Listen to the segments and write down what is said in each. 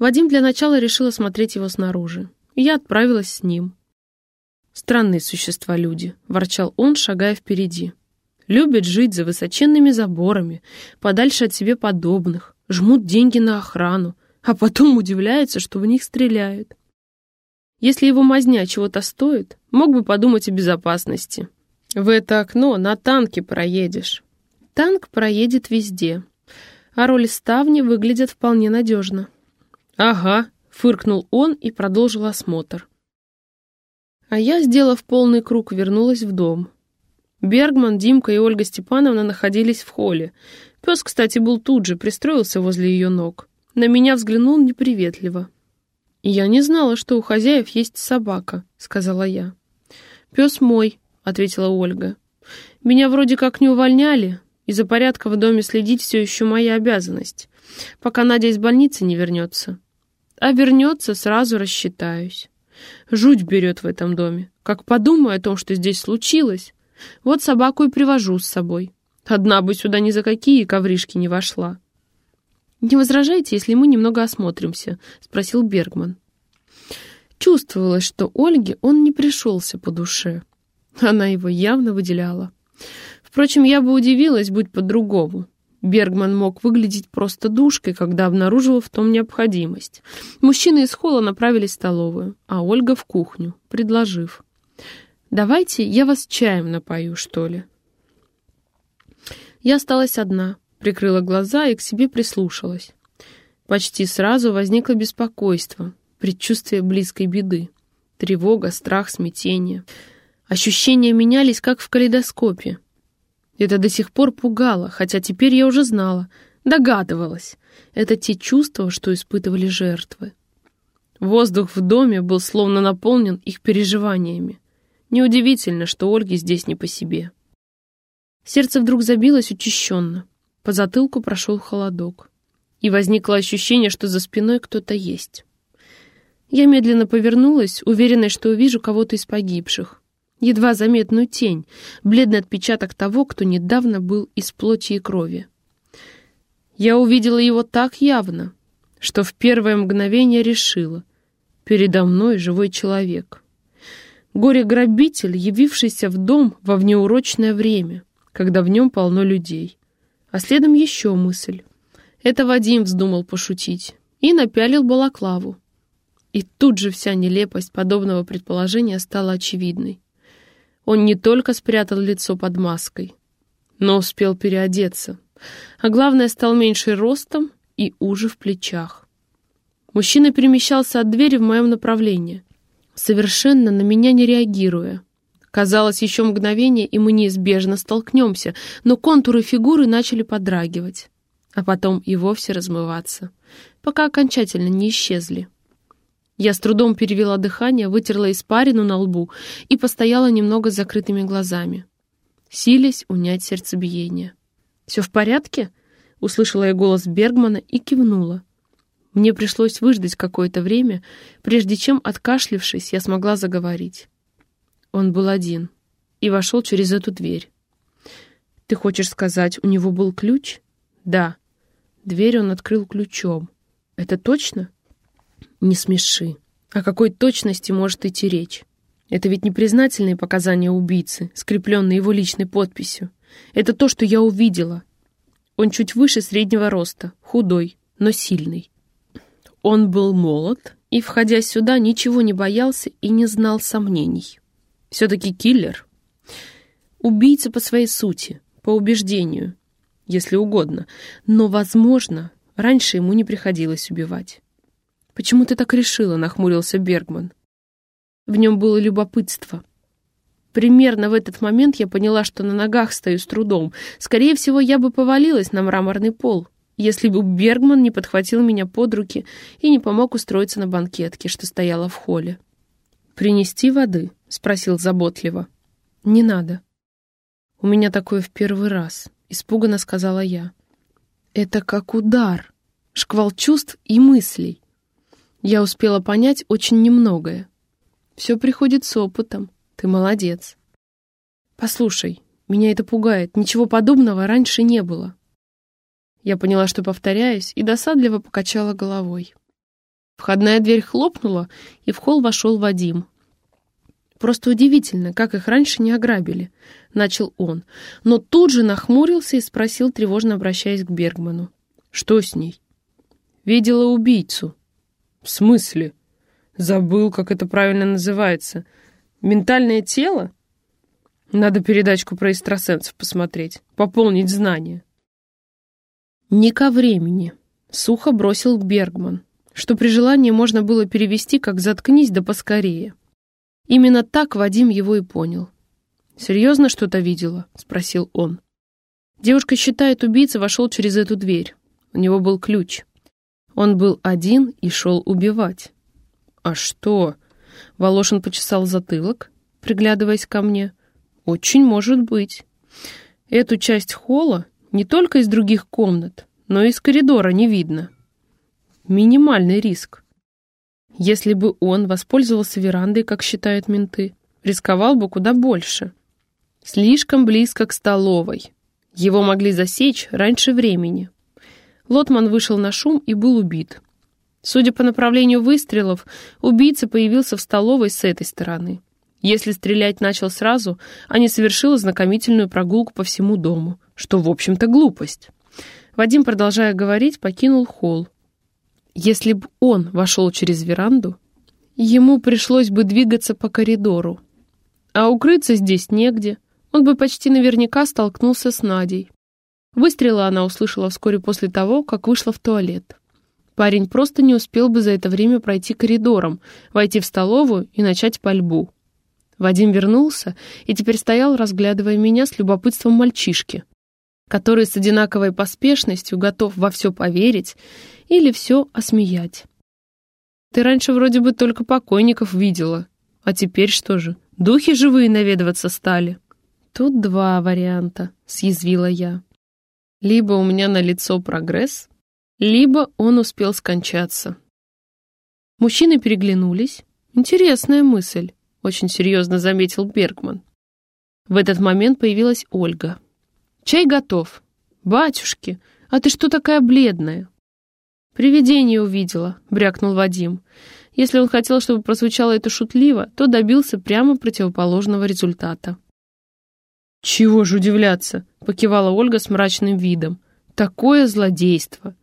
Вадим для начала решил осмотреть его снаружи. Я отправилась с ним. «Странные существа люди», — ворчал он, шагая впереди. «Любят жить за высоченными заборами, подальше от себе подобных, жмут деньги на охрану, а потом удивляются, что в них стреляют. Если его мазня чего-то стоит, мог бы подумать о безопасности. В это окно на танке проедешь. Танк проедет везде, а роли ставни выглядят вполне надежно. «Ага», — фыркнул он и продолжил осмотр. А я, сделав полный круг, вернулась в дом. Бергман, Димка и Ольга Степановна находились в холле. Пес, кстати, был тут же, пристроился возле ее ног. На меня взглянул неприветливо. «Я не знала, что у хозяев есть собака», — сказала я. «Пес мой», — ответила Ольга. «Меня вроде как не увольняли, и за порядком в доме следить все еще моя обязанность, пока Надя из больницы не вернется. А вернется, сразу рассчитаюсь». Жуть берет в этом доме. Как подумаю о том, что здесь случилось. Вот собаку и привожу с собой. Одна бы сюда ни за какие ковришки не вошла. «Не возражаете, если мы немного осмотримся?» — спросил Бергман. Чувствовалось, что Ольге он не пришелся по душе. Она его явно выделяла. Впрочем, я бы удивилась, будь по-другому. Бергман мог выглядеть просто душкой, когда обнаружил в том необходимость. Мужчины из холла направились в столовую, а Ольга в кухню, предложив. «Давайте я вас чаем напою, что ли?» Я осталась одна, прикрыла глаза и к себе прислушалась. Почти сразу возникло беспокойство, предчувствие близкой беды. Тревога, страх, смятение. Ощущения менялись, как в калейдоскопе. Это до сих пор пугало, хотя теперь я уже знала, догадывалась. Это те чувства, что испытывали жертвы. Воздух в доме был словно наполнен их переживаниями. Неудивительно, что Ольге здесь не по себе. Сердце вдруг забилось учащенно. По затылку прошел холодок. И возникло ощущение, что за спиной кто-то есть. Я медленно повернулась, уверенная, что увижу кого-то из погибших едва заметную тень, бледный отпечаток того, кто недавно был из плоти и крови. Я увидела его так явно, что в первое мгновение решила — передо мной живой человек. Горе-грабитель, явившийся в дом во внеурочное время, когда в нем полно людей. А следом еще мысль. Это Вадим вздумал пошутить и напялил балаклаву. И тут же вся нелепость подобного предположения стала очевидной. Он не только спрятал лицо под маской, но успел переодеться, а главное, стал меньше ростом и уже в плечах. Мужчина перемещался от двери в моем направлении, совершенно на меня не реагируя. Казалось, еще мгновение, и мы неизбежно столкнемся, но контуры фигуры начали подрагивать, а потом и вовсе размываться, пока окончательно не исчезли. Я с трудом перевела дыхание, вытерла испарину на лбу и постояла немного с закрытыми глазами. Силясь унять сердцебиение. «Все в порядке?» — услышала я голос Бергмана и кивнула. Мне пришлось выждать какое-то время, прежде чем, откашлившись, я смогла заговорить. Он был один и вошел через эту дверь. «Ты хочешь сказать, у него был ключ?» «Да». Дверь он открыл ключом. «Это точно?» Не смеши. О какой точности может идти речь? Это ведь не признательные показания убийцы, скрепленные его личной подписью. Это то, что я увидела. Он чуть выше среднего роста, худой, но сильный. Он был молод и, входя сюда, ничего не боялся и не знал сомнений. Все-таки киллер. Убийца по своей сути, по убеждению, если угодно. Но, возможно, раньше ему не приходилось убивать. «Почему ты так решила?» — нахмурился Бергман. В нем было любопытство. Примерно в этот момент я поняла, что на ногах стою с трудом. Скорее всего, я бы повалилась на мраморный пол, если бы Бергман не подхватил меня под руки и не помог устроиться на банкетке, что стояла в холле. «Принести воды?» — спросил заботливо. «Не надо». «У меня такое в первый раз», — испуганно сказала я. «Это как удар, шквал чувств и мыслей. Я успела понять очень немногое. Все приходит с опытом. Ты молодец. Послушай, меня это пугает. Ничего подобного раньше не было. Я поняла, что повторяюсь, и досадливо покачала головой. Входная дверь хлопнула, и в холл вошел Вадим. «Просто удивительно, как их раньше не ограбили», — начал он, но тут же нахмурился и спросил, тревожно обращаясь к Бергману. «Что с ней?» «Видела убийцу». «В смысле?» «Забыл, как это правильно называется. Ментальное тело?» «Надо передачку про экстрасенсов посмотреть, пополнить знания». «Не ко времени», — сухо бросил Бергман, что при желании можно было перевести как «заткнись да поскорее». Именно так Вадим его и понял. «Серьезно что-то видела?» — спросил он. Девушка считает, убийца вошел через эту дверь. У него был ключ. Он был один и шел убивать. «А что?» — Волошин почесал затылок, приглядываясь ко мне. «Очень может быть. Эту часть холла не только из других комнат, но и из коридора не видно. Минимальный риск. Если бы он воспользовался верандой, как считают менты, рисковал бы куда больше. Слишком близко к столовой. Его могли засечь раньше времени. Лотман вышел на шум и был убит. Судя по направлению выстрелов, убийца появился в столовой с этой стороны. Если стрелять начал сразу, а не совершил ознакомительную прогулку по всему дому, что, в общем-то, глупость. Вадим, продолжая говорить, покинул холл, если бы он вошел через веранду, ему пришлось бы двигаться по коридору. А укрыться здесь негде, он бы почти наверняка столкнулся с Надей. Выстрелы она услышала вскоре после того, как вышла в туалет. Парень просто не успел бы за это время пройти коридором, войти в столовую и начать пальбу. Вадим вернулся и теперь стоял, разглядывая меня с любопытством мальчишки, который с одинаковой поспешностью готов во все поверить или все осмеять. Ты раньше вроде бы только покойников видела, а теперь что же, духи живые наведываться стали? Тут два варианта, съязвила я. Либо у меня на лицо прогресс, либо он успел скончаться. Мужчины переглянулись. Интересная мысль, очень серьезно заметил Бергман. В этот момент появилась Ольга. «Чай готов. Батюшки, а ты что такая бледная?» «Привидение увидела», — брякнул Вадим. Если он хотел, чтобы прозвучало это шутливо, то добился прямо противоположного результата. «Чего же удивляться?» — покивала Ольга с мрачным видом. «Такое злодейство!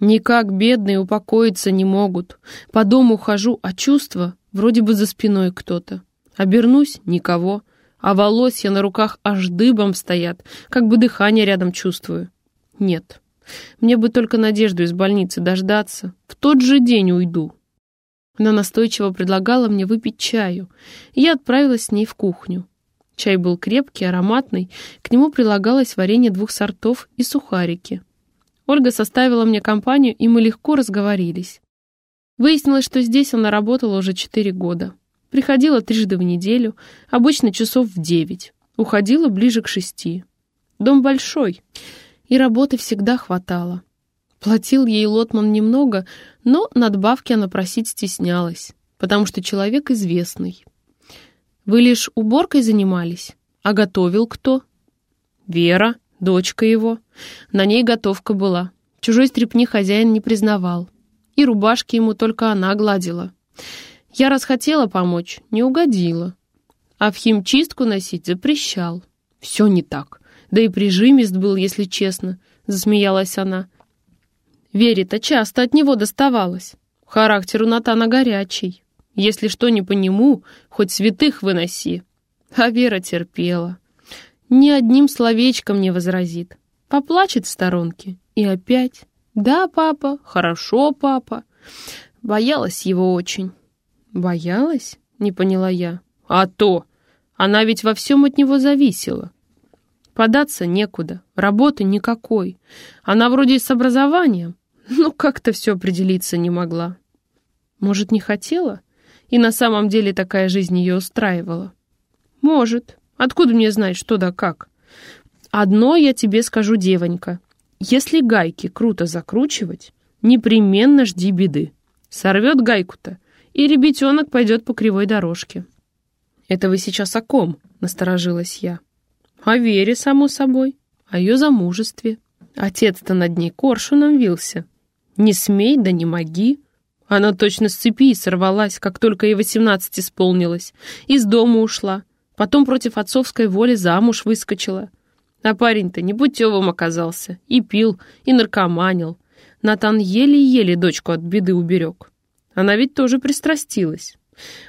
Никак бедные упокоиться не могут. По дому хожу, а чувство вроде бы за спиной кто-то. Обернусь — никого, а волосья на руках аж дыбом стоят, как бы дыхание рядом чувствую. Нет, мне бы только надежду из больницы дождаться. В тот же день уйду. Она настойчиво предлагала мне выпить чаю, и я отправилась с ней в кухню. Чай был крепкий, ароматный, к нему прилагалось варенье двух сортов и сухарики. Ольга составила мне компанию, и мы легко разговорились. Выяснилось, что здесь она работала уже четыре года. Приходила трижды в неделю, обычно часов в девять. Уходила ближе к шести. Дом большой — и работы всегда хватало. Платил ей Лотман немного, но надбавки она просить стеснялась, потому что человек известный. Вы лишь уборкой занимались, а готовил кто? Вера, дочка его. На ней готовка была. Чужой стрепни хозяин не признавал. И рубашки ему только она гладила. Я расхотела помочь, не угодила. А в химчистку носить запрещал. Все не так. Да и прижимист был, если честно, засмеялась она. Вере-то часто от него доставалось. Характер у Натана горячий. Если что не по нему, хоть святых выноси. А Вера терпела. Ни одним словечком не возразит. Поплачет в сторонке. И опять. Да, папа, хорошо, папа. Боялась его очень. Боялась? Не поняла я. А то! Она ведь во всем от него зависела. Податься некуда, работы никакой. Она вроде и с образованием, но как-то все определиться не могла. Может, не хотела? И на самом деле такая жизнь ее устраивала? Может. Откуда мне знать, что да как? Одно я тебе скажу, девонька. Если гайки круто закручивать, непременно жди беды. Сорвет гайку-то, и ребятенок пойдет по кривой дорожке. «Это вы сейчас о ком?» — насторожилась я. О Вере, само собой, о ее замужестве. Отец-то над ней коршуном вился. Не смей, да не моги. Она точно с цепи сорвалась, как только ей восемнадцать исполнилось. Из дома ушла. Потом против отцовской воли замуж выскочила. А парень-то непутевым оказался. И пил, и наркоманил. Натан еле-еле дочку от беды уберег. Она ведь тоже пристрастилась.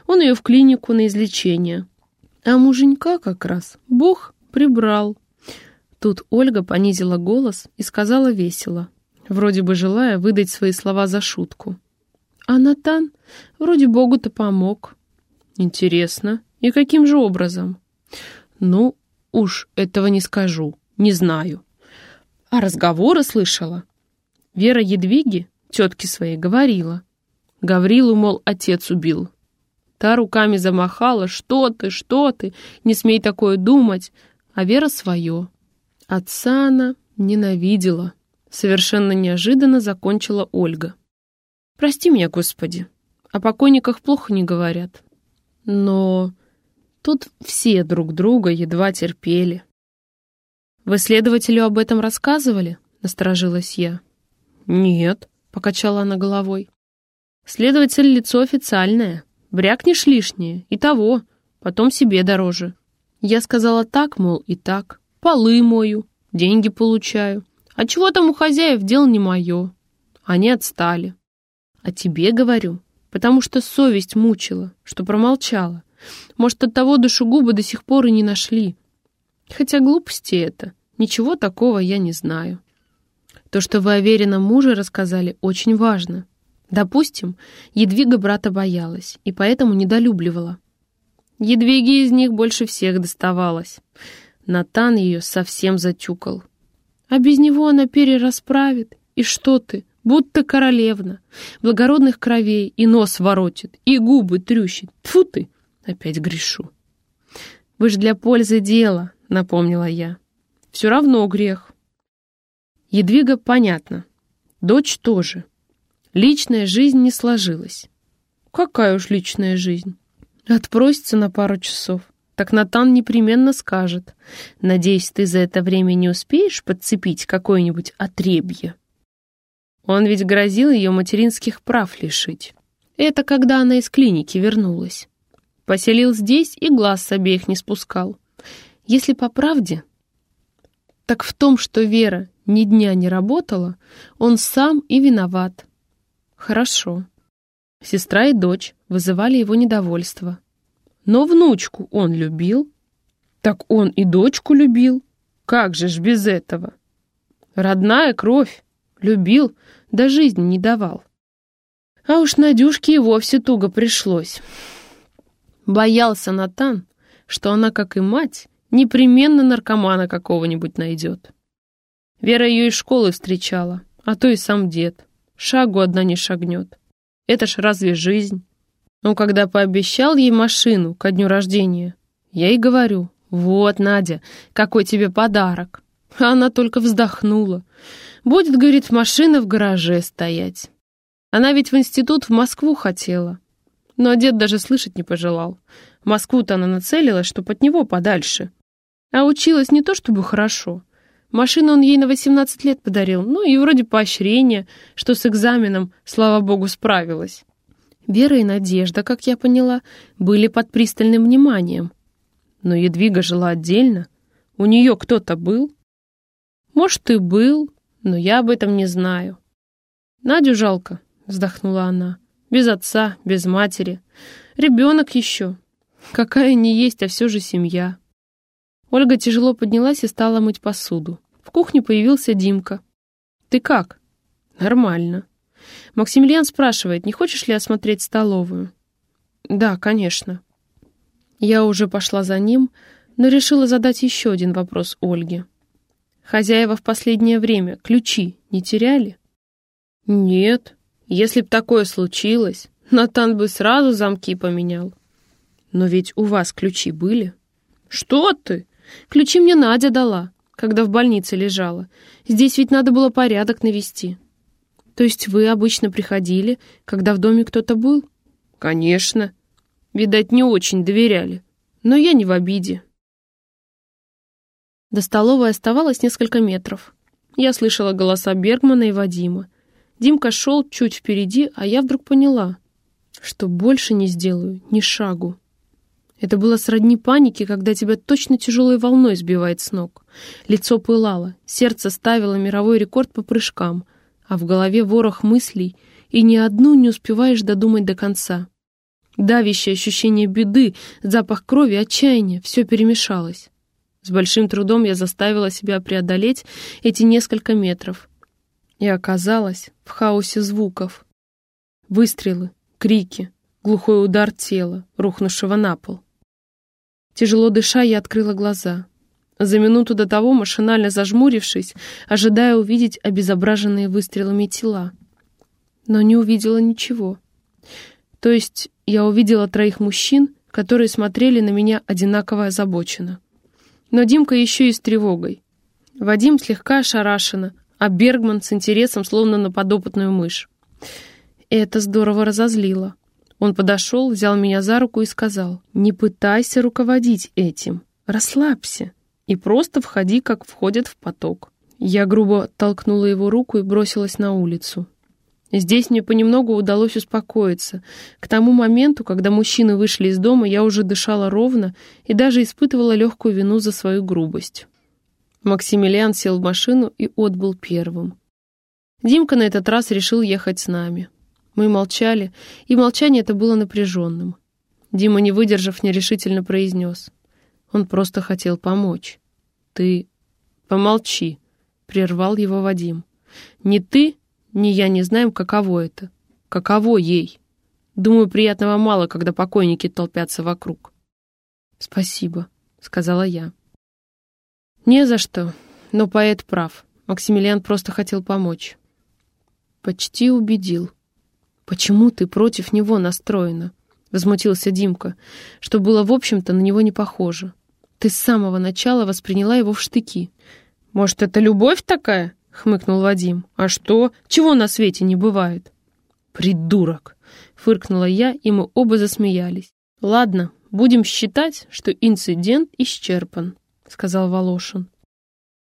Он ее в клинику на излечение. А муженька как раз Бог прибрал. Тут Ольга понизила голос и сказала весело, вроде бы желая выдать свои слова за шутку. А Натан вроде Богу-то помог. Интересно, и каким же образом? Ну, уж этого не скажу, не знаю. А разговоры слышала. Вера Едвиги, тетки своей, говорила. Гаврилу, мол, отец убил. Та руками замахала, что ты, что ты, не смей такое думать, а Вера свое. Отца она ненавидела. Совершенно неожиданно закончила Ольга. Прости меня, Господи, о покойниках плохо не говорят. Но тут все друг друга едва терпели. «Вы следователю об этом рассказывали?» — насторожилась я. «Нет», — покачала она головой. «Следователь — лицо официальное. Брякнешь лишнее, и того, потом себе дороже. Я сказала так, мол, и так. Полы мою, деньги получаю. А чего там у хозяев, дел не мое. Они отстали. А тебе говорю, потому что совесть мучила, что промолчала. Может, от того душегубы до сих пор и не нашли. Хотя глупости это, ничего такого я не знаю. То, что вы о веренном муже рассказали, очень важно. Допустим, Едвига брата боялась и поэтому недолюбливала. Едвиге из них больше всех доставалось. Натан ее совсем затюкал. А без него она перерасправит. И что ты, будто королевна, благородных кровей, и нос воротит, и губы трющит. Тфу ты, опять грешу. Вы ж для пользы дела, напомнила я. Все равно грех. Едвига понятно. Дочь тоже. Личная жизнь не сложилась. Какая уж личная жизнь? Отпросится на пару часов. Так Натан непременно скажет. Надеюсь, ты за это время не успеешь подцепить какое-нибудь отребье. Он ведь грозил ее материнских прав лишить. Это когда она из клиники вернулась. Поселил здесь и глаз с обеих не спускал. Если по правде, так в том, что Вера ни дня не работала, он сам и виноват. Хорошо. Сестра и дочь вызывали его недовольство. Но внучку он любил. Так он и дочку любил. Как же ж без этого? Родная кровь. Любил, да жизни не давал. А уж Надюшке и вовсе туго пришлось. Боялся Натан, что она, как и мать, непременно наркомана какого-нибудь найдет. Вера ее из школы встречала, а то и сам дед. Шагу одна не шагнет. Это ж разве жизнь? Но когда пообещал ей машину ко дню рождения, я ей говорю, вот, Надя, какой тебе подарок. Она только вздохнула. Будет, говорит, машина в гараже стоять. Она ведь в институт в Москву хотела. Но дед даже слышать не пожелал. Москву-то она нацелилась, чтоб от него подальше. А училась не то чтобы хорошо. Машину он ей на 18 лет подарил, ну и вроде поощрение, что с экзаменом, слава богу, справилась. Вера и Надежда, как я поняла, были под пристальным вниманием. Но Едвига жила отдельно. У нее кто-то был? Может, и был, но я об этом не знаю. Надю жалко, вздохнула она. Без отца, без матери. Ребенок еще. Какая не есть, а все же семья. Ольга тяжело поднялась и стала мыть посуду. В кухне появился Димка. «Ты как?» «Нормально». Максимилиан спрашивает, не хочешь ли осмотреть столовую? «Да, конечно». Я уже пошла за ним, но решила задать еще один вопрос Ольге. «Хозяева в последнее время ключи не теряли?» «Нет. Если б такое случилось, Натан бы сразу замки поменял». «Но ведь у вас ключи были?» «Что ты? Ключи мне Надя дала, когда в больнице лежала. Здесь ведь надо было порядок навести. То есть вы обычно приходили, когда в доме кто-то был? Конечно. Видать, не очень доверяли. Но я не в обиде. До столовой оставалось несколько метров. Я слышала голоса Бергмана и Вадима. Димка шел чуть впереди, а я вдруг поняла, что больше не сделаю ни шагу. Это было сродни панике, когда тебя точно тяжелой волной сбивает с ног. Лицо пылало, сердце ставило мировой рекорд по прыжкам, а в голове ворох мыслей, и ни одну не успеваешь додумать до конца. Давящее ощущение беды, запах крови, отчаяния — все перемешалось. С большим трудом я заставила себя преодолеть эти несколько метров. И оказалась в хаосе звуков. Выстрелы, крики, глухой удар тела, рухнувшего на пол. Тяжело дыша, я открыла глаза. За минуту до того, машинально зажмурившись, ожидая увидеть обезображенные выстрелами тела. Но не увидела ничего. То есть я увидела троих мужчин, которые смотрели на меня одинаково озабоченно. Но Димка еще и с тревогой. Вадим слегка ошарашенно, а Бергман с интересом, словно на подопытную мышь. Это здорово разозлило. Он подошел, взял меня за руку и сказал, «Не пытайся руководить этим, расслабься и просто входи, как входят в поток». Я грубо толкнула его руку и бросилась на улицу. Здесь мне понемногу удалось успокоиться. К тому моменту, когда мужчины вышли из дома, я уже дышала ровно и даже испытывала легкую вину за свою грубость. Максимилиан сел в машину и отбыл первым. Димка на этот раз решил ехать с нами. Мы молчали, и молчание это было напряженным. Дима, не выдержав, нерешительно произнес. Он просто хотел помочь. «Ты помолчи», — прервал его Вадим. «Не ты, ни я не знаем, каково это. Каково ей. Думаю, приятного мало, когда покойники толпятся вокруг». «Спасибо», — сказала я. «Не за что, но поэт прав. Максимилиан просто хотел помочь». «Почти убедил», «Почему ты против него настроена?» — возмутился Димка, что было, в общем-то, на него не похоже. «Ты с самого начала восприняла его в штыки». «Может, это любовь такая?» — хмыкнул Вадим. «А что? Чего на свете не бывает?» «Придурок!» — фыркнула я, и мы оба засмеялись. «Ладно, будем считать, что инцидент исчерпан», — сказал Волошин.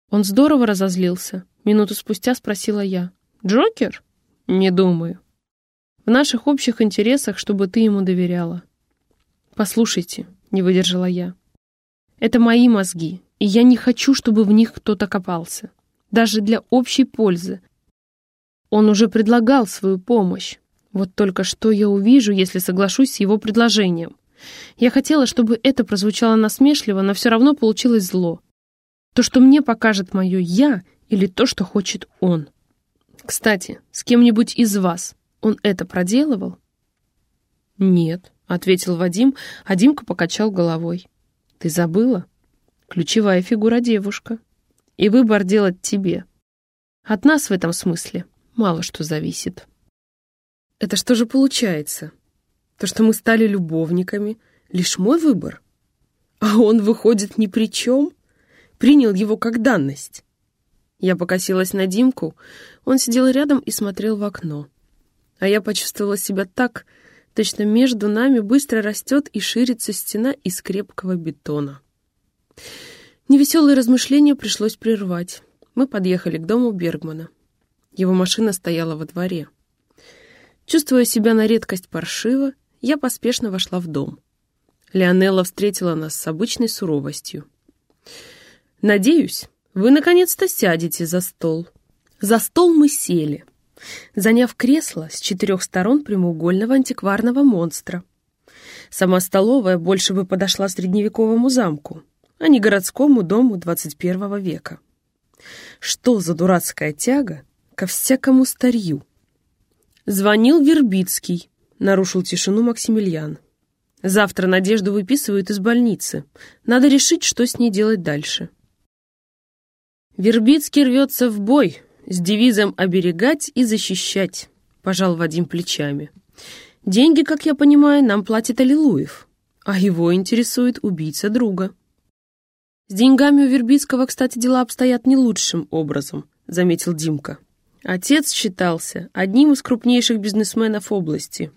Он здорово разозлился. Минуту спустя спросила я. «Джокер?» «Не думаю». В наших общих интересах, чтобы ты ему доверяла. Послушайте, не выдержала я. Это мои мозги, и я не хочу, чтобы в них кто-то копался. Даже для общей пользы. Он уже предлагал свою помощь. Вот только что я увижу, если соглашусь с его предложением. Я хотела, чтобы это прозвучало насмешливо, но все равно получилось зло. То, что мне покажет мое «я», или то, что хочет он. Кстати, с кем-нибудь из вас он это проделывал? Нет, ответил Вадим, а Димка покачал головой. Ты забыла? Ключевая фигура девушка. И выбор делать тебе. От нас в этом смысле мало что зависит. Это что же получается? То, что мы стали любовниками, лишь мой выбор? А он, выходит, ни при чем? Принял его как данность. Я покосилась на Димку. Он сидел рядом и смотрел в окно а я почувствовала себя так, точно между нами быстро растет и ширится стена из крепкого бетона. Невеселые размышления пришлось прервать. Мы подъехали к дому Бергмана. Его машина стояла во дворе. Чувствуя себя на редкость паршиво, я поспешно вошла в дом. Леонелла встретила нас с обычной суровостью. «Надеюсь, вы наконец-то сядете за стол». За стол мы сели заняв кресло с четырех сторон прямоугольного антикварного монстра. Сама столовая больше бы подошла средневековому замку, а не городскому дому 21 века. Что за дурацкая тяга ко всякому старью? Звонил Вербицкий, нарушил тишину Максимилиан. Завтра Надежду выписывают из больницы. Надо решить, что с ней делать дальше. Вербицкий рвется в бой, с девизом «оберегать и защищать», — пожал Вадим плечами. «Деньги, как я понимаю, нам платит Аллилуев, а его интересует убийца друга». «С деньгами у Вербицкого, кстати, дела обстоят не лучшим образом», — заметил Димка. Отец считался одним из крупнейших бизнесменов области,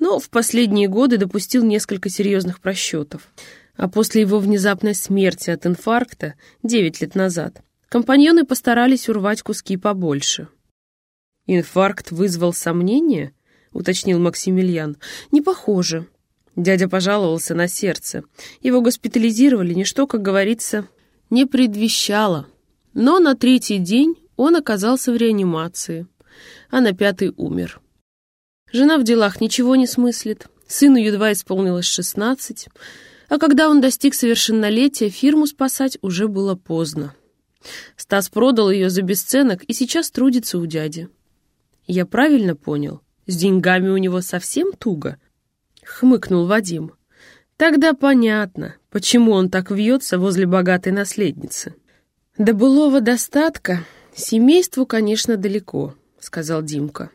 но в последние годы допустил несколько серьезных просчетов. А после его внезапной смерти от инфаркта, девять лет назад, Компаньоны постарались урвать куски побольше. «Инфаркт вызвал сомнения?» — уточнил Максимилиан. «Не похоже». Дядя пожаловался на сердце. Его госпитализировали, ничто, как говорится, не предвещало. Но на третий день он оказался в реанимации, а на пятый умер. Жена в делах ничего не смыслит, сыну едва исполнилось шестнадцать, а когда он достиг совершеннолетия, фирму спасать уже было поздно. Стас продал ее за бесценок и сейчас трудится у дяди. Я правильно понял? С деньгами у него совсем туго? Хмыкнул Вадим. Тогда понятно, почему он так вьется возле богатой наследницы. До былого достатка семейству, конечно, далеко, сказал Димка.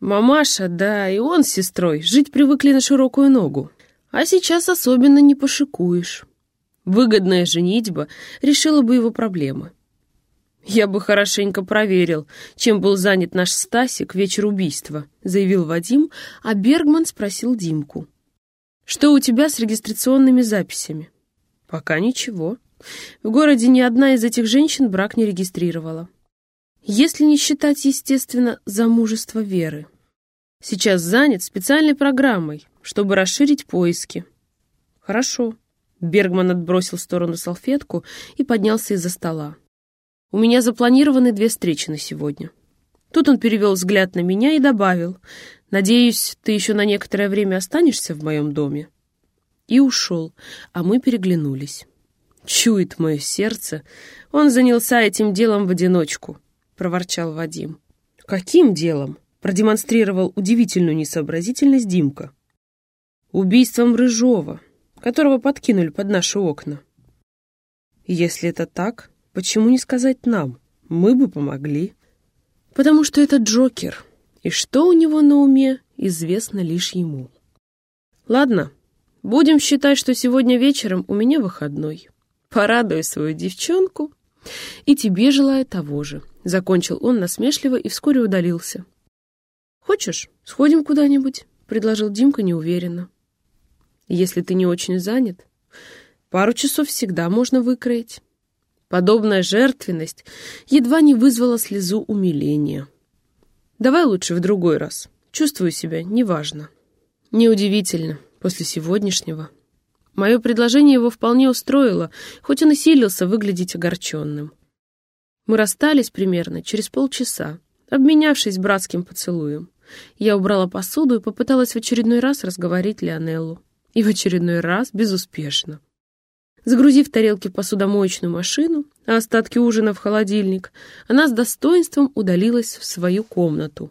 Мамаша, да, и он с сестрой жить привыкли на широкую ногу. А сейчас особенно не пошикуешь. Выгодная женитьба решила бы его проблемы. «Я бы хорошенько проверил, чем был занят наш Стасик вечер убийства», заявил Вадим, а Бергман спросил Димку. «Что у тебя с регистрационными записями?» «Пока ничего. В городе ни одна из этих женщин брак не регистрировала. Если не считать, естественно, замужество Веры. Сейчас занят специальной программой, чтобы расширить поиски». «Хорошо». Бергман отбросил в сторону салфетку и поднялся из-за стола. У меня запланированы две встречи на сегодня. Тут он перевел взгляд на меня и добавил, «Надеюсь, ты еще на некоторое время останешься в моем доме?» И ушел, а мы переглянулись. «Чует мое сердце, он занялся этим делом в одиночку», — проворчал Вадим. «Каким делом?» — продемонстрировал удивительную несообразительность Димка. «Убийством Рыжова, которого подкинули под наши окна». «Если это так, Почему не сказать нам? Мы бы помогли. Потому что это Джокер, и что у него на уме, известно лишь ему. Ладно, будем считать, что сегодня вечером у меня выходной. Порадую свою девчонку, и тебе желаю того же. Закончил он насмешливо и вскоре удалился. «Хочешь, сходим куда-нибудь?» — предложил Димка неуверенно. «Если ты не очень занят, пару часов всегда можно выкроить». Подобная жертвенность едва не вызвала слезу умиления. «Давай лучше в другой раз. Чувствую себя неважно». Неудивительно, после сегодняшнего. Мое предложение его вполне устроило, хоть он и силился выглядеть огорченным. Мы расстались примерно через полчаса, обменявшись братским поцелуем. Я убрала посуду и попыталась в очередной раз разговорить Леонеллу. И в очередной раз безуспешно. Загрузив тарелки в посудомоечную машину, а остатки ужина в холодильник, она с достоинством удалилась в свою комнату.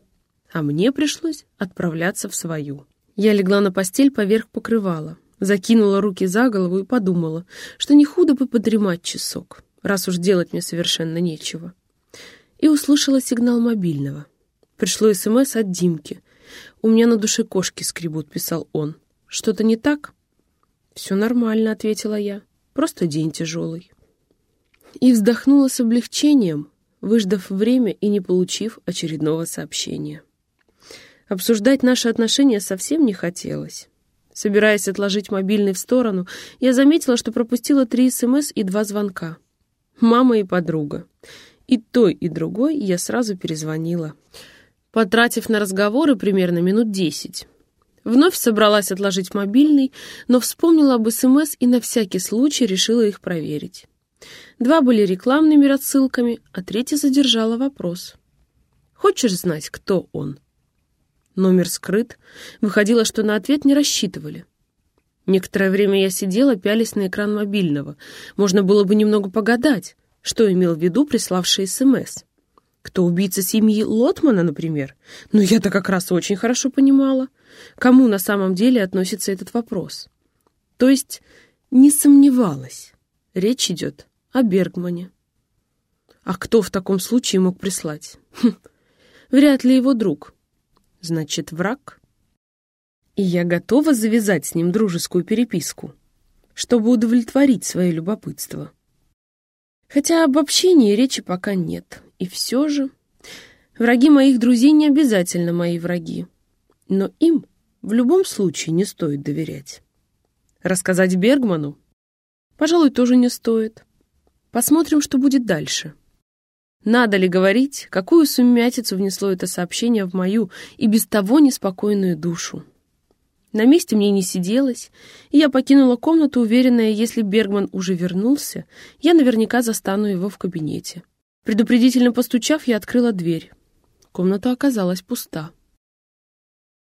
А мне пришлось отправляться в свою. Я легла на постель поверх покрывала, закинула руки за голову и подумала, что не худо бы подремать часок, раз уж делать мне совершенно нечего. И услышала сигнал мобильного. Пришло СМС от Димки. «У меня на душе кошки скребут», — писал он. «Что-то не так?» «Все нормально», — ответила я. Просто день тяжелый. И вздохнула с облегчением, выждав время и не получив очередного сообщения. Обсуждать наши отношения совсем не хотелось. Собираясь отложить мобильный в сторону, я заметила, что пропустила три СМС и два звонка. Мама и подруга. И той, и другой я сразу перезвонила, потратив на разговоры примерно минут десять. Вновь собралась отложить мобильный, но вспомнила об СМС и на всякий случай решила их проверить. Два были рекламными рассылками, а третий задержала вопрос. «Хочешь знать, кто он?» Номер скрыт. Выходило, что на ответ не рассчитывали. Некоторое время я сидела, пялись на экран мобильного. Можно было бы немного погадать, что имел в виду приславший СМС. Кто убийца семьи Лотмана, например? Ну, я-то как раз очень хорошо понимала, кому на самом деле относится этот вопрос. То есть не сомневалась. Речь идет о Бергмане. А кто в таком случае мог прислать? Хм, вряд ли его друг. Значит, враг? И я готова завязать с ним дружескую переписку, чтобы удовлетворить свое любопытство. Хотя об общении речи пока нет. И все же... Враги моих друзей не обязательно мои враги. Но им в любом случае не стоит доверять. Рассказать Бергману? Пожалуй, тоже не стоит. Посмотрим, что будет дальше. Надо ли говорить, какую сумятицу внесло это сообщение в мою и без того неспокойную душу? На месте мне не сиделось, и я покинула комнату, уверенная, если Бергман уже вернулся, я наверняка застану его в кабинете. Предупредительно постучав, я открыла дверь. Комната оказалась пуста.